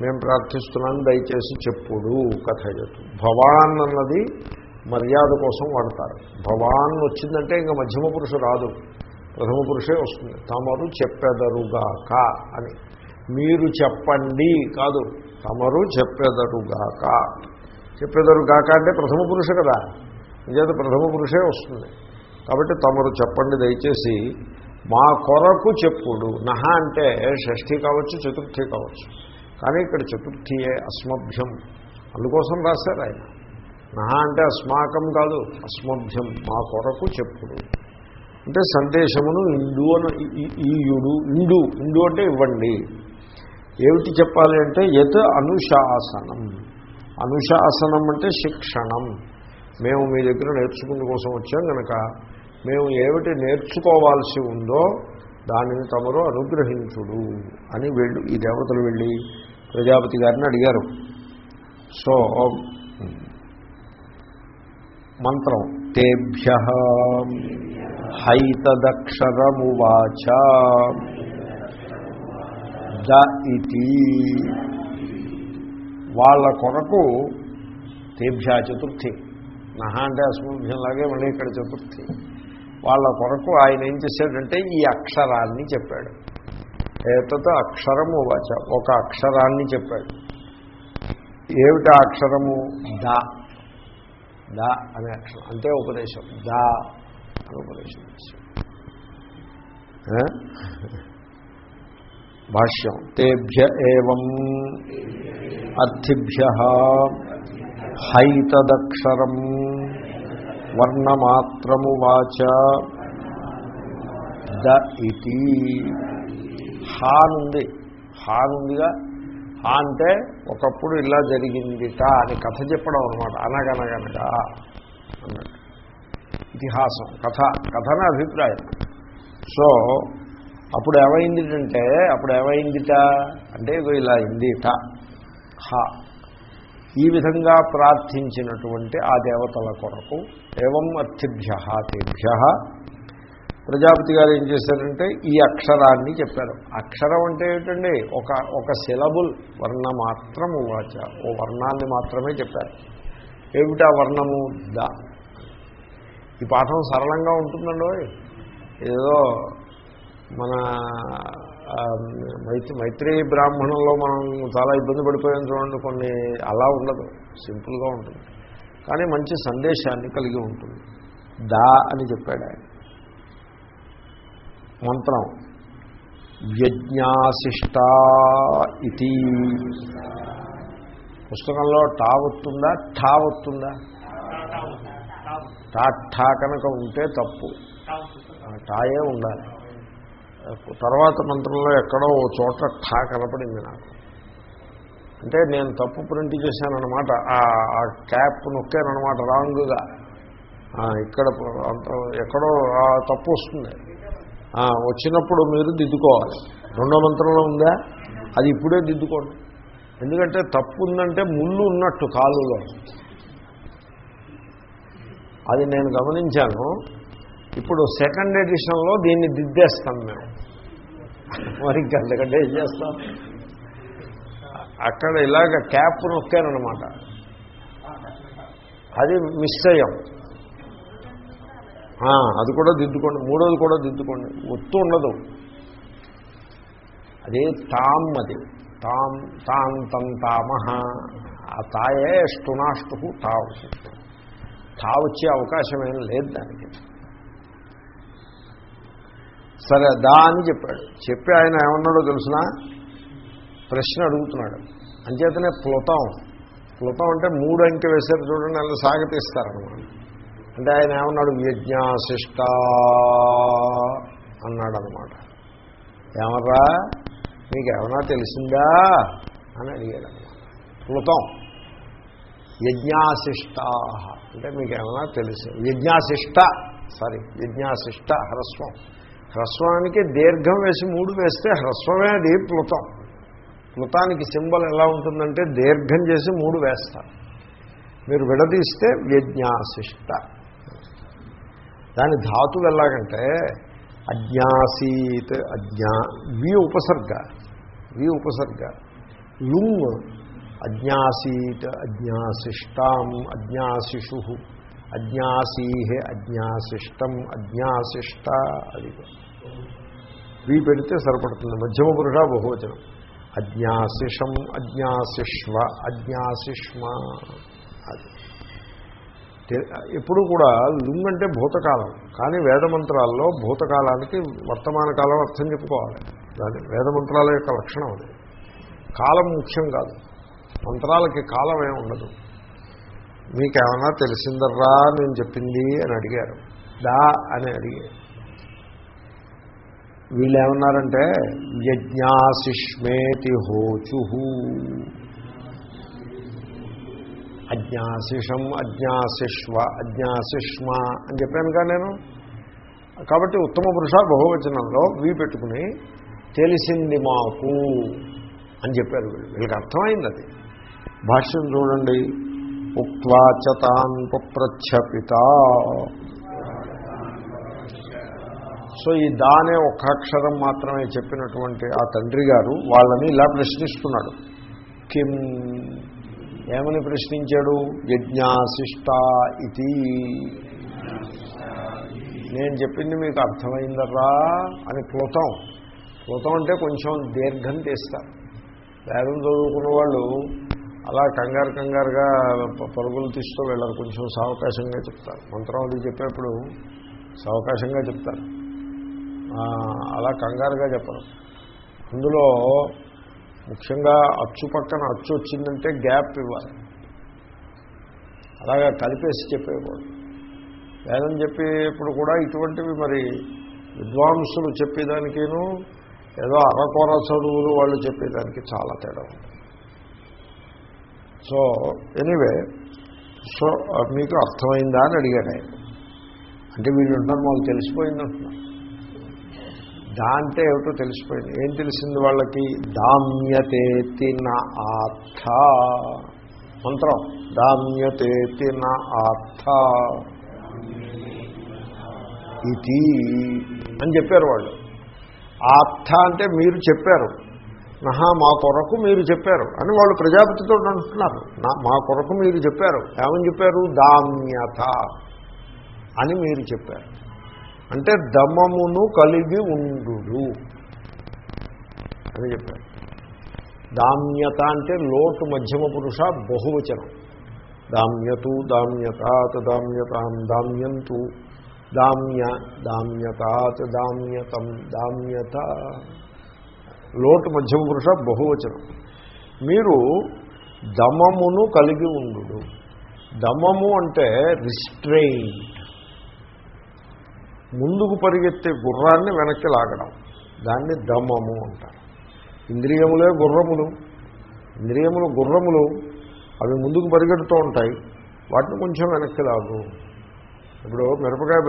మేము ప్రార్థిస్తున్నాను దయచేసి చెప్పుడు కథయతు. భవాన్ అన్నది మర్యాద కోసం వాడతారు. భవాన్ వచ్చిందంటే ఇంకా మధ్యమ పురుషు రాదు. ప్రథమ పురుషే వస్తుంది. తమరు చెప్పెదరుగాక అని. మీరు చెప్పండి కాదు. తమరు చెప్పెదరుగాక. చెప్పెదరుగాక అంటే ప్రథమ పురుష కదా. నిజాత ప్రథమ పురుషే వస్తుంది. కాబట్టి తమరు చెప్పండి దయచేసి మా కొరకు చెప్పుడు. నహ అంటే షష్ఠి కావచ్చు చతుర్థి కావచ్చు. కానీ ఇక్కడ చతుర్థియే అస్మభ్యం. అందుకోసం రాశారు ఆయన. నహ అంటే అస్మాకం కాదు అస్మభ్యం మా కొరకు చెప్పుడు. అంటే సందేశమును ఇండు అని ఈయుడు ఇండు ఇండు అంటే ఇవ్వండి. ఏమిటి చెప్పాలి అంటే యత్ అనుశాసనం. అనుశాసనం అంటే శిక్షణం. మేము మీ దగ్గర నేర్చుకునే కోసం వచ్చాం కనుక మేము ఏమిటి నేర్చుకోవాల్సి ఉందో దానిని తమరు అనుగ్రహించుడు అని వెళ్ళు ఈ దేవతలు వెళ్ళి ప్రజాపతి గారిని అడిగారు. సో మంత్రం. తేభ్య హైతదక్షరమువాచ ద ఇది వాళ్ళ కొరకు తేభ్య చతుర్థి. నహ అంటే అసంభ్యంలాగే మళ్ళీ ఇక్కడ చతుర్థి. వాళ్ళ కొరకు ఆయన ఏం చేశాడంటే ఈ అక్షరాన్ని చెప్పాడు. ఏతతో అక్షరము వాచ. ఒక అక్షరాన్ని చెప్పాడు. ఏమిటా అక్షరము? ద. ద అనే అక్షరం. అంతే ఉపదేశం. ద అని ఉపదేశం. భాష్యం. తేభ్య ఏం అర్థిభ్య హైతదక్షరం వర్ణమాత్రము వాచ ద ఇది హానుంది. హానుందిగా అంటే ఒకప్పుడు ఇలా జరిగిందిట అని కథ చెప్పడం అనమాట అనగనగనగా అన్నట్టు. ఇతిహాసం కథ కథన అభిప్రాయం. సో అప్పుడు ఏమైందిటంటే అప్పుడు ఏమైందిట? అంటే ఇగో ఇలా అయిందిట. హ. ఈ విధంగా ప్రార్థించినటువంటి ఆ దేవతల కొరకు ఏవం అర్థిభ్య తేభ్య ప్రజాపతి గారు ఏం చేశారంటే ఈ అక్షరాన్ని చెప్పారు. అక్షరం అంటే ఏమిటండి ఒక ఒక సిలబుల్. వర్ణ మాత్రము వాచ. ఓ వర్ణాన్ని మాత్రమే చెప్పారు. ఏమిటా వర్ణము? ద. ఈ పాఠం సరళంగా ఉంటుందండి ఏదో మన మైత్రి మైత్రి బ్రాహ్మణంలో మనం చాలా ఇబ్బంది పడిపోయాం చూడండి. కొన్ని అలా ఉండదు. సింపుల్గా ఉంటుంది. కానీ మంచి సందేశాన్ని కలిగి ఉంటుంది. దా అని చెప్పాడు ఆయన. మంత్రం. యజ్ఞాశిష్ట ఇది పుస్తకంలో టా వస్తుందా? ఠా వస్తుందా? టా ఠా కనుక ఉంటే తప్పు. టాయే ఉండాలి. తర్వాత మంత్రంలో ఎక్కడో ఓ చోట ఠా కనపడింది నాకు. అంటే నేను తప్పు ప్రింట్ చేశానన్నమాట. ఆ క్యాప్ నొక్కానమాట రాంగ్గా. ఇక్కడ అంత ఎక్కడో తప్పు వస్తుంది. వచ్చినప్పుడు మీరు దిద్దుకోవాలి. రెండో మంత్రంలో ఉందా? అది ఇప్పుడే దిద్దుకోండి. ఎందుకంటే తప్పు ఉందంటే ముళ్ళు ఉన్నట్టు కాలులో అది నేను గమనించాను. ఇప్పుడు సెకండ్ ఎడిషన్లో దీన్ని దిద్దేస్తాం మేము. మరి ఇంకంతకంటే ఏం చేస్తాం? అక్కడ ఇలాగ క్యాప్ నొక్కానమాట అది మిస్ అయ్యాం అది కూడా దిద్దుకోండి. మూడోది కూడా దిద్దుకోండి. ఒత్తు ఉండదు. అదే తామ్ అది తాం తాన్ తం తామహ. ఆ తాయే స్టునాష్టు తావు. తా వచ్చే అవకాశం ఏం లేదు దానికి. సరే దా అని చెప్పాడు. చెప్పి ఆయన ఏమన్నాడో తెలుసిన? ప్రశ్న అడుగుతున్నాడు. అంచేతనే ప్లుతం. ప్లుతం అంటే మూడు అంకె వేశారు చూడండి అలా సాగతిస్తారనమాట అంటే ఆయన ఏమన్నాడు? యజ్ఞాశిష్ట అన్నాడు అనమాట ఏమర్రా? మీకేమన్నా తెలిసిందా? అని అడిగాడు అనమాట కృతం యజ్ఞాశిష్ట అంటే మీకు ఏమన్నా తెలుసు యజ్ఞాశిష్ట సారీ యజ్ఞాశిష్ట హ్రస్వం. హ్రస్వానికి దీర్ఘం వేసి మూడు వేస్తే హ్రస్వమే అది ప్లుతం ప్లుతానికి సింబల్ ఎలా ఉంటుందంటే దీర్ఘం చేసి మూడు వేస్తారు. మీరు విడదీస్తే యజ్ఞాశిష్ట దాని ధాతువు ఎలాగంటే అజ్ఞాసీత్ అజ్ఞా వి ఉపసర్గ వి ఉపసర్గ. లుంగ్ అజ్ఞాసీత్ అజ్ఞాశిష్టాం అజ్ఞాశిషు అజ్ఞాసీహే అజ్ఞాశిష్టం అజ్ఞాశిష్ట అది. వీ పెడితే సరిపడుతుంది. మధ్యమ పురుష బహువచనం. అజ్ఞాశిషం అజ్ఞాశిష్వ అజ్ఞాశిష్మ అది. తె- ఎప్పుడు కూడా లుంగ్ అంటే భూతకాలం కానీ వేదమంత్రాల్లో భూతకాలానికి వర్తమాన కాలం అర్థం చెప్పుకోవాలి. దాని వేదమంత్రాల యొక్క లక్షణం అది. కాలం ముఖ్యం కాదు. మంత్రాలకి కాలం ఏమి ఉండదు. మీకేమన్నా తెలిసిందర్రా నేను చెప్పింది అని అడిగారు. దా అని అడిగారు వీళ్ళు ఏమన్నారంటే యజ్ఞాశిష్మేతి హోచు అజ్ఞాశిషం అజ్ఞాశిష్వ అజ్ఞాశిష్మ అని చెప్పానుగా నేను. కాబట్టి ఉత్తమ పురుష బహువచనంలో వీ పెట్టుకుని తెలిసింది మాకు అని చెప్పారు వీళ్ళు. వీళ్ళకి అర్థమైంది అది భాష్యం చూడండి. ఉక్వాచతాన్ పుప్రచ్ఛపిత సో ఈ దానే ఒక్క అక్షరం మాత్రమే చెప్పినటువంటి ఆ తండ్రి గారు వాళ్ళని ఇలా ప్రశ్నిస్తున్నాడు. కిం ఏమని ప్రశ్నించాడు? యజ్ఞాశిష్ట ఇది నేను చెప్పింది మీకు అర్థమైందరా అని ప్లుతం. ప్లుతం అంటే కొంచెం దీర్ఘం తీస్తారు వేదం చదువుకున్న వాళ్ళు అలా కంగారు కంగారుగా పరుగులు తీస్తూ వెళ్ళరు. కొంచెం సావకాశంగా చెప్తారు. మంత్రం అది చెప్పేప్పుడు సావకాశంగా చెప్తారు. అలా కంగారుగా చెప్పరు. అందులో ముఖ్యంగా అచ్చు పక్కన అచ్చు వచ్చిందంటే గ్యాప్ ఇవ్వాలి. అలాగా కలిపేసి చెప్పేవాడు. వేదం చెప్పేప్పుడు కూడా ఇటువంటివి మరి విద్వాంసులు చెప్పేదానికేను ఏదో అరకొర చదువులు వాళ్ళు చెప్పేదానికి చాలా తేడా ఉంది. సో ఎనీవే సో మీకు అర్థమైందా అని అడిగాడు ఆయన అంటే వీళ్ళు ఉంటారు మాకు తెలిసిపోయింది అంటున్నారు. దా అంటే ఏమిటో తెలిసిపోయింది. ఏం తెలిసింది వాళ్ళకి? దామ్యతేతి నా ఆర్థ. మంత్రం. దామ్యతేతి నా ఆర్థ. ఇది అని చెప్పారు వాళ్ళు. ఆర్థ అంటే మీరు చెప్పారు. నహా మా కొరకు మీరు చెప్పారు అని వాళ్ళు ప్రజాపతితో అంటున్నారు. నా మా కొరకు మీరు చెప్పారు. ఏమని చెప్పారు? దామ్యత అని మీరు చెప్పారు. అంటే దమమును కలిగి ఉండు అని చెప్పారు. దామ్యత అంటే లోటు మధ్యమ పురుష బహువచనం. దామ్యతు దామ్యతాత్ దామ్యతాం దామ్యంతు. దామ్య దామ్యతాత్ దామ్యతం దామ్యత. లోటు మధ్యమ పురుష బహువచనం. మీరు దమమును కలిగి ఉండు దమము అంటే రిస్ట్రెయిన్ ముందుకు పరిగెత్తే గుర్రాన్ని వెనక్కి లాగడం. దాన్ని దమము అంటారు. ఇంద్రియములే గుర్రములు. ఇంద్రియములు గుర్రములు అవి ముందుకు పరిగెడుతూ ఉంటాయి. వాటిని కొంచెం వెనక్కి లాగు. ఇప్పుడు మిరపకాయ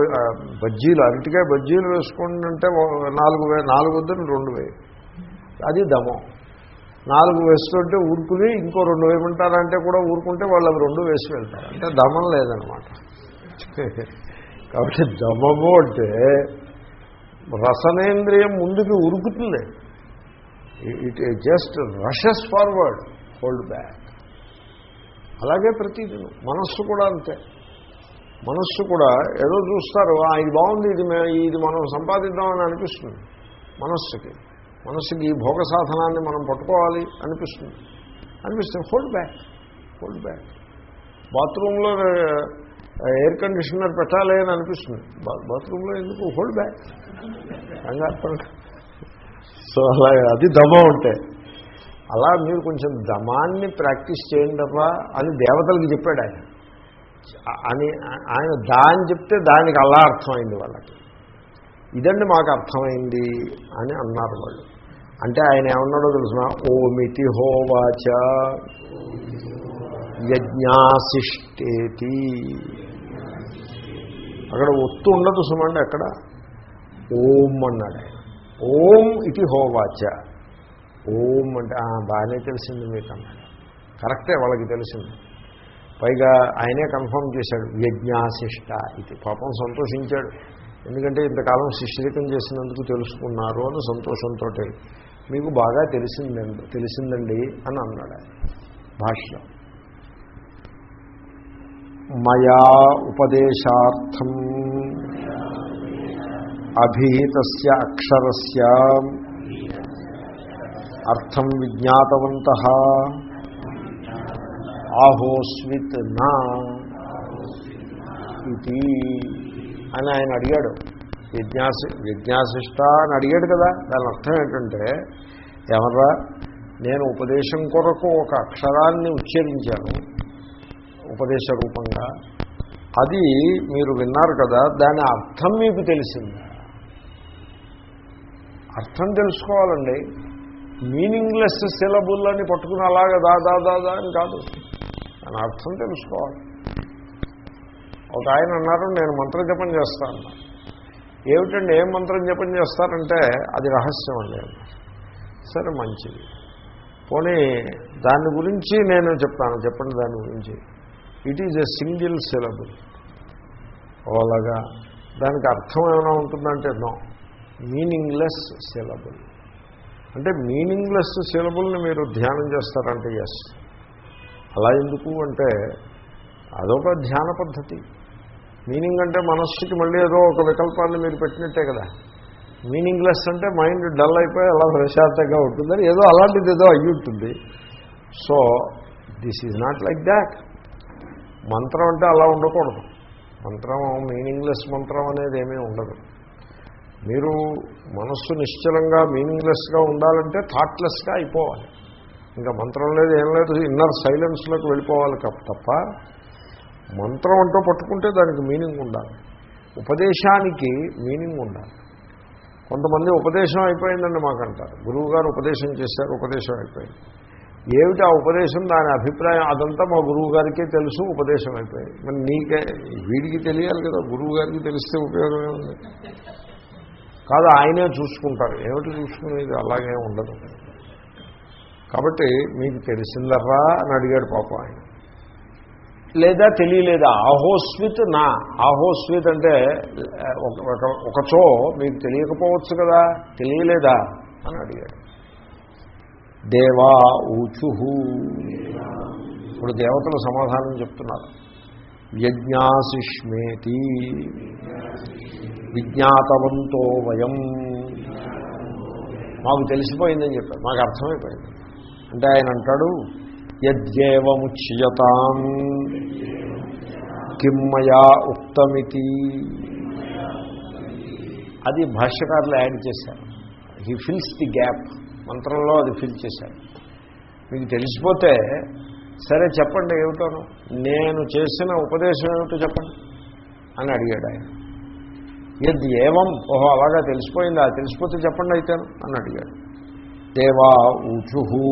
బజ్జీలు అరటికాయ బజ్జీలు వేసుకోండి అంటే నాలుగు వే నాలుగు వద్దని రెండు వేయి. అది దమం నాలుగు వేసుకుంటే ఊరుకుని ఇంకో రెండు వేయమంటారంటే కూడా ఊరుకుంటే వాళ్ళు అవి రెండు వేసి వెళ్తారు. అంటే దమం లేదనమాట. కాబట్టి దమము అంటే రసనేంద్రియం ముందుకు ఉరుకుతుంది. It just rushes forward hold back అలాగే ప్రతిదిన మనస్సు కూడా అంతే. మనస్సు కూడా ఏదో చూస్తారు "ఆ, ఇది బాగుంది ఇది ఇది మనం సంపాదిద్దామని అనిపిస్తుంది మనస్సుకి. మనస్సుకి ఈ భోగ సాధనాన్ని మనం పట్టుకోవాలి అనిపిస్తుంది. అనిపిస్తుంది హోల్డ్ బ్యాక్ హోల్డ్ బ్యాక్ బాత్రూంలో ఎయిర్ కండిషనర్ పెట్టాలి అని అనిపిస్తుంది. బాత్రూంలో ఎందుకు? హోల్డ్ బ్యాక్ కంగారు సో అలా అది దమ ఉంటే. అలా మీరు కొంచెం దమాన్ని ప్రాక్టీస్ చేయండి అని దేవతలకు చెప్పాడు ఆయన. అని ఆయన దా అని చెప్తే దానికి అలా అర్థమైంది వాళ్ళకి. ఇదండి మాకు అర్థమైంది అని అన్నారు వాళ్ళు. అంటే ఆయన ఏమన్నాడో తెలుసిన? ఓమితి హోవాచ యజ్ఞాశిష్టేతి అక్కడ ఒత్తు ఉండదు సుమండి అక్కడ. ఓం అన్నాడు ఓం ఇది హోవాచ. ఓం అంటే బాగానే తెలిసింది మీకు అన్నాడు. కరెక్టే వాళ్ళకి తెలిసింది. పైగా ఆయనే కన్ఫర్మ్ చేశాడు యజ్ఞాశిష్ట ఇది. పాపం సంతోషించాడు. ఎందుకంటే ఇంతకాలం శిష్యరికం చేసినందుకు తెలుసుకున్నారు అని సంతోషంతో మీకు బాగా తెలిసిందండి తెలిసిందండి అని అన్నాడు భాష్యం. మయా ఉపదేశార్థం. అభిహిత అక్షరస్య. అర్థం విజ్ఞాతవంత. ఆహోస్విత్ నా. ఇది అని ఆయన అడిగాడు. విజ్ఞాసి విజ్ఞాసిష్ట అని అడిగాడు కదా. దాని అర్థం ఏంటంటే ఎవరా నేను ఉపదేశం కొరకు ఒక అక్షరాన్ని ఉచ్చరించాను ఉపదేశ రూపంగా అది మీరు విన్నారు కదా దాని అర్థం మీకు తెలిసింది. అర్థం తెలుసుకోవాలండి. మీనింగ్లెస్ సిలబుల్ని పట్టుకుని అలాగా దా దా దా దా అని కాదు. దాని అర్థం తెలుసుకోవాలి. ఒక ఆయన అన్నారు నేను మంత్ర జపం చేస్తాను. ఏమిటండి ఏం మంత్రం జపం చేస్తారంటే అది రహస్యం అండి. సరే మంచిది. పోనీ దాని గురించి నేను చెప్తాను. చెప్పండి దాని గురించి. It is a single syllable అలాగా దానికి అర్థం ఏమైనా ఉంటుందంటే నో మీనింగ్లెస్ సిలబుల్ అంటే మీనింగ్లెస్ సిలబుల్ని మీరు ధ్యానం చేస్తారంటే ఎస్ అలా ఎందుకు అంటే అదొక ధ్యాన పద్ధతి. మీనింగ్ అంటే మనస్సుకి మళ్ళీ ఏదో ఒక వికల్పాన్ని మీరు పెట్టినట్టే కదా. మీనింగ్లెస్ అంటే మైండ్ డల్ అయిపోయి అలా ప్రశాంతంగా ఉంటుందని ఏదో అలాంటిది ఏదో అయ్యి ఉంటుంది. So this is not like that మంత్రం అంటే అలా ఉండకూడదు. మంత్రం మీనింగ్లెస్ మంత్రం అనేది ఏమీ ఉండదు. మీరు మనస్సు నిశ్చలంగా మీనింగ్లెస్గా ఉండాలంటే థాట్లెస్గా అయిపోవాలి. ఇంకా మంత్రం లేదు ఏం లేదు ఇన్నర్ సైలెన్స్లోకి వెళ్ళిపోవాలి తప్ప మంత్రం అంటూ పట్టుకుంటే దానికి మీనింగ్ ఉండాలి. ఉపదేశానికి మీనింగ్ ఉండాలి. కొంతమంది ఉపదేశం అయిపోయిందండి మాకంటారు. గురువు గారు ఉపదేశం చేశారు ఉపదేశం అయిపోయింది. ఏమిటి ఆ ఉపదేశం? దాని అభిప్రాయం అదంతా మా గురువు గారికే తెలుసు ఉపదేశం అయిపోయింది. మరి నీకే వీడికి తెలియాలి కదా గురువు గారికి తెలిస్తే ఉపయోగం ఏముంది? కాదు ఆయనే చూసుకుంటారు. ఏమిటి చూసుకునేది? అలాగే ఉండదు. కాబట్టి మీకు తెలిసిందర్రా అని అడిగాడు పాప ఆయన. లేదా తెలియలేదా? ఆహోస్విత్ నా. ఆహోస్విత్ అంటే ఒక- ఒక- ఒకచో మీకు తెలియకపోవచ్చు కదా తెలియలేదా అని అడిగాడు. దేవా ఊచుహు ఇప్పుడు దేవతలు సమాధానం చెప్తున్నారు. యజ్ఞాసిష్మేతి. విజ్ఞాతవంతో వయం. మాకు తెలిసిపోయిందని చెప్పారు. మాకు అర్థమైపోయింది. అంటే ఆయన అంటాడు యజ్ఞేవముచ్యతాం కిమ్మయా ఉక్తమితి. అది భాష్యకారులు యాడ్ చేశారు. హీ ఫిల్స్ ది గ్యాప్ మంత్రంలో అది ఫిల్ చేశారు. మీకు తెలిసిపోతే సరే చెప్పండి ఏమిటోను. నేను చేసిన ఉపదేశం ఏమిటో చెప్పండి అని అడిగాడు ఆయన. యద్ ఏవం? ఓహో అలాగా తెలిసిపోయిందా? తెలిసిపోతే చెప్పండి అయితేను అని అడిగాడు. దేవా ఊచుహు.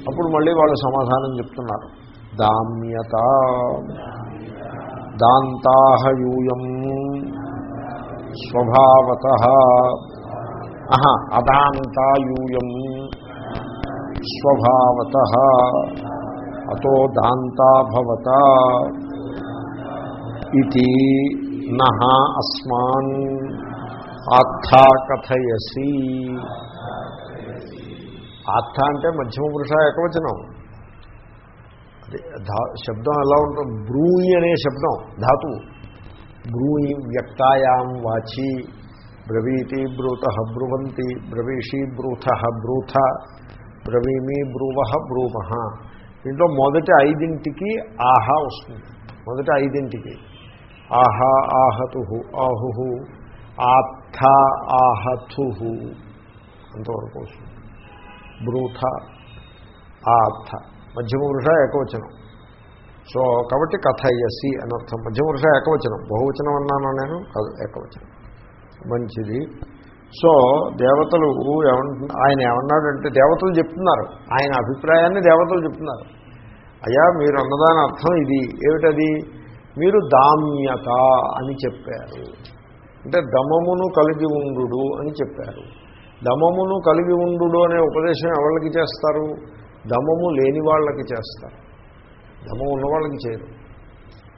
అప్పుడు మళ్ళీ వాళ్ళు సమాధానం చెప్తున్నారు. దామ్యత. దాంతాహయూయం స్వభావత. ఆహా, అదాంతాయూయం స్వభావత అతో దాంతాభవత ఇది నహ అస్మాన్ ఆత్థా కథయసి. ఆత్థ అంటే మధ్యమ పురుష ఏకవచనం. అది శబ్దం ఎలా ఉంటుంది? బ్రూయి అనే శబ్దం ధాతువు. బ్రూయి వ్యక్తాయాం వాచి. బ్రవీతి బ్రూత బ్రువంతి బ్రవీషి బ్రూథ బ్రూథ బ్రవీమి బ్రూవ బ్రూమ. దీంట్లో మొదటి ఐదింటికి ఆహా వస్తుంది. మొదటి ఐదింటికి. ఆహా ఆహతు ఆహు ఆత్థ ఆహతు అంతవరకు వస్తుంది. బ్రూథ ఆత్థ. మధ్యమ వృష ఏకవచనం. సో కాబట్టి కథయసి అనర్థం మధ్యమ వృష ఏకవచనం. బహువచనం అన్నాను నేను? కాదు ఏకవచనం. మంచిది. సో దేవతలు ఏమంటు ఆయన ఏమన్నాడంటే దేవతలు చెప్తున్నారు. ఆయన అభిప్రాయాన్ని దేవతలు చెప్తున్నారు. అయ్యా మీరు అన్నదాని అర్థం ఇది. ఏమిటది? మీరు దామ్యత అని చెప్పారు. అంటే దమమును కలిగి ఉండు అని చెప్పారు. దమమును కలిగి ఉండు అనే ఉపదేశం ఎవరికి చేస్తారు? దమము లేని వాళ్ళకి చేస్తారు. దమం ఉన్న వాళ్ళకి చేయరు.